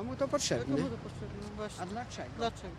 komu to potrzebne? Komu to potrzebne? No właśnie. A dlaczego? Dlaczego?